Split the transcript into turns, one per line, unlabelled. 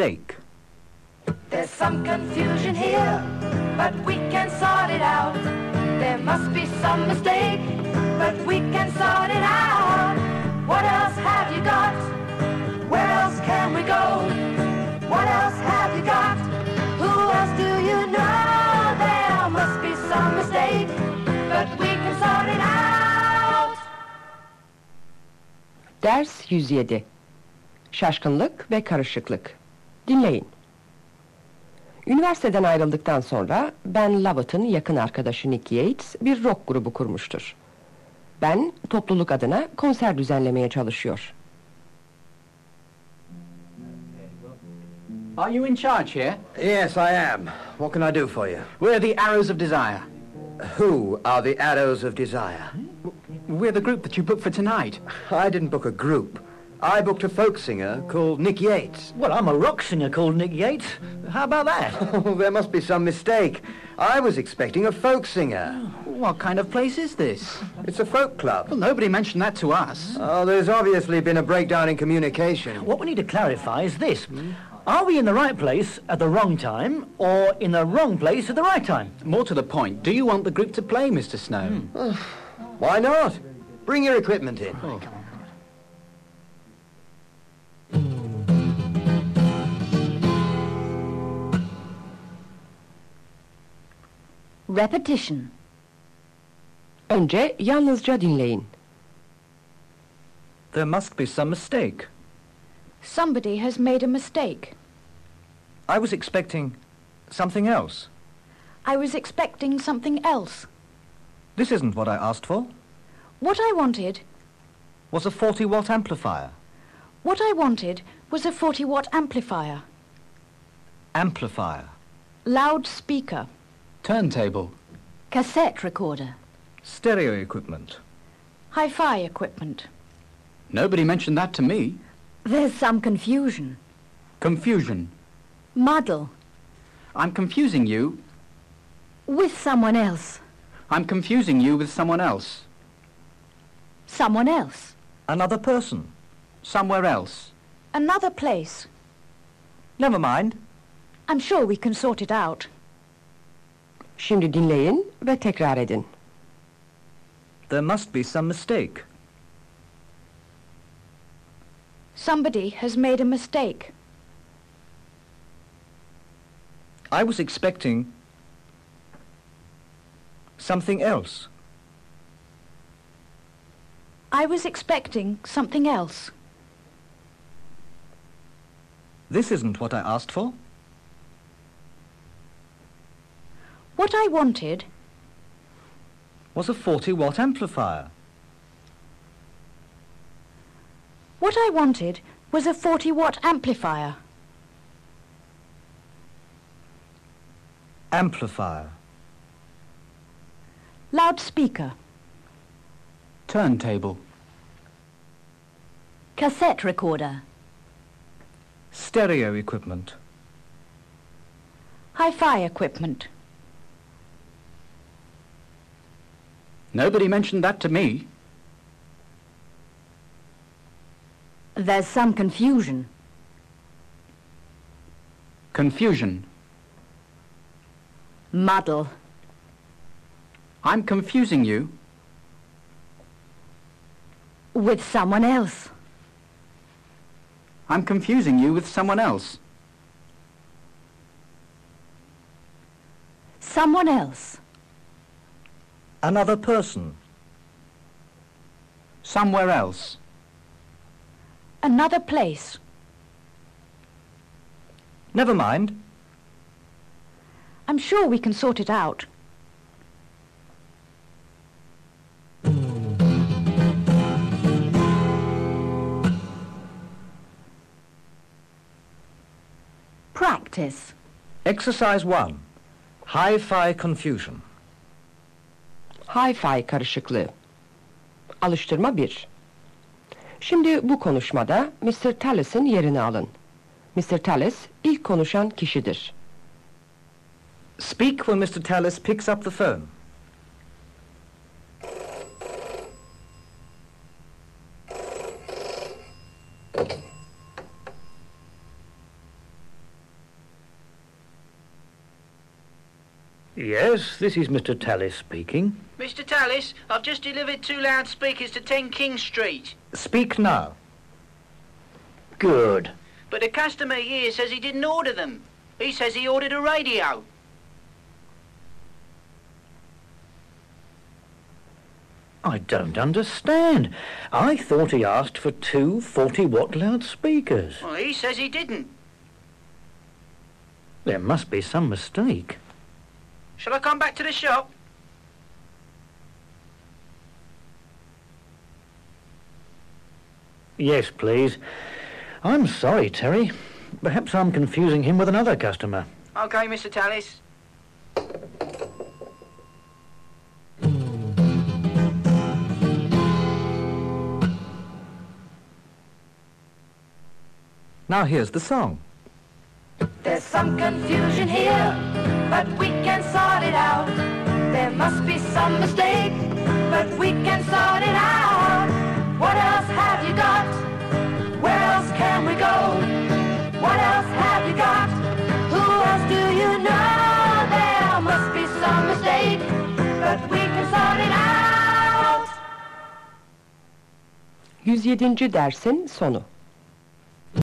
mistake.
There's some confusion here, but we can sort it out. There must be some mistake, but we can sort it out. What else have you got? Where else can we go? What else have you got? Who else do you know? There must be some mistake, but we can sort it out.
Ders 107 Şaşkınlık ve karışıklık Dinleyin. Üniversiteden ayrıldıktan sonra Ben Lovett'ın yakın arkadaşı Nick Yates bir rock grubu kurmuştur. Ben topluluk adına konser düzenlemeye çalışıyor.
Are you in charge here?
Yes, I am. What can I do for you?
We're the Arrows of Desire.
Who are the Arrows of Desire?
We're the group that you booked for tonight.
I didn't book a group. I booked a folk singer called Nick Yates.
Well, I'm a rock singer called Nick Yates. How about that?
Oh, there must be some mistake. I was expecting a folk singer.
Oh, what kind of place is this?
It's a folk club.
Well, nobody mentioned that to us.
Oh, there's obviously been a breakdown in communication.
what we need to clarify is this. Are we in the right place at the wrong time, or in the wrong place at the right time?
More to the point, do you want the group to play, Mr. Snow? Hmm.
Why not? Bring your equipment in.
Oh, Repetition.
Önce yalnızca dinleyin.
There must be some mistake.
Somebody has made a mistake.
I was expecting something else.
I was expecting something else.
This isn't what I asked for.
What I wanted,
Was a 40 watt amplifier.
what I wanted was a 40 watt amplifier.
Amplifier.
Loudspeaker.
Turntable.
Cassette recorder.
Stereo equipment.
Hi-fi equipment.
Nobody mentioned that to me.
There's some confusion.
Confusion.
Muddle.
I'm confusing you.
With someone else.
I'm confusing you with someone else.
Someone else.
Another person.
Somewhere else.
Another place.
Never mind.
I'm sure we can sort it out.
Şimdi dinleyin ve tekrar edin.
There must be some mistake.
Somebody has made a mistake.
I was expecting something else.
I was expecting something else.
This isn't what I asked for.
What I wanted,
Was a 40 watt amplifier.
what I wanted was a 40 watt amplifier.
Amplifier.
Loudspeaker.
Turntable.
Cassette recorder.
Stereo equipment.
Hi-fi equipment.
Nobody mentioned that to me.
There's some confusion.
Confusion.
Muddle.
I'm confusing you.
With someone else.
I'm confusing you with someone else.
Someone else.
Another person.
Somewhere else.
Another place.
Never mind.
I'm sure we can sort it out. Practice.
Exercise 1. Hi-fi confusion.
Hi-fi karışıklığı. Alıştırma 1. Şimdi bu konuşmada Mr. Tallis'in yerini alın. Mr. Tallis ilk konuşan kişidir.
Speak when Mr. Tallis picks up the phone.
Yes, this is Mr. Tallis speaking.
Mr. Tallis, I've just delivered two loudspeakers to 10 King Street.
Speak now.
Good.
But the customer here says he didn't order them. He says he ordered a radio.
I don't understand. I thought he asked for two 40-watt loudspeakers.
Well, he says he didn't.
There must be some mistake.
Shall I come back to the shop?
Yes, please. I'm sorry, Terry. Perhaps I'm confusing him with another customer.
OK, Mr. Tallis.
Now here's the song.
There's some confusion here, but we can sort some mistake, but we can sort it out. What else have you got? Where else can we go? What else have you got? Who else do you know? There must be some mistake, but we can sort it out.
107. dersin sonu.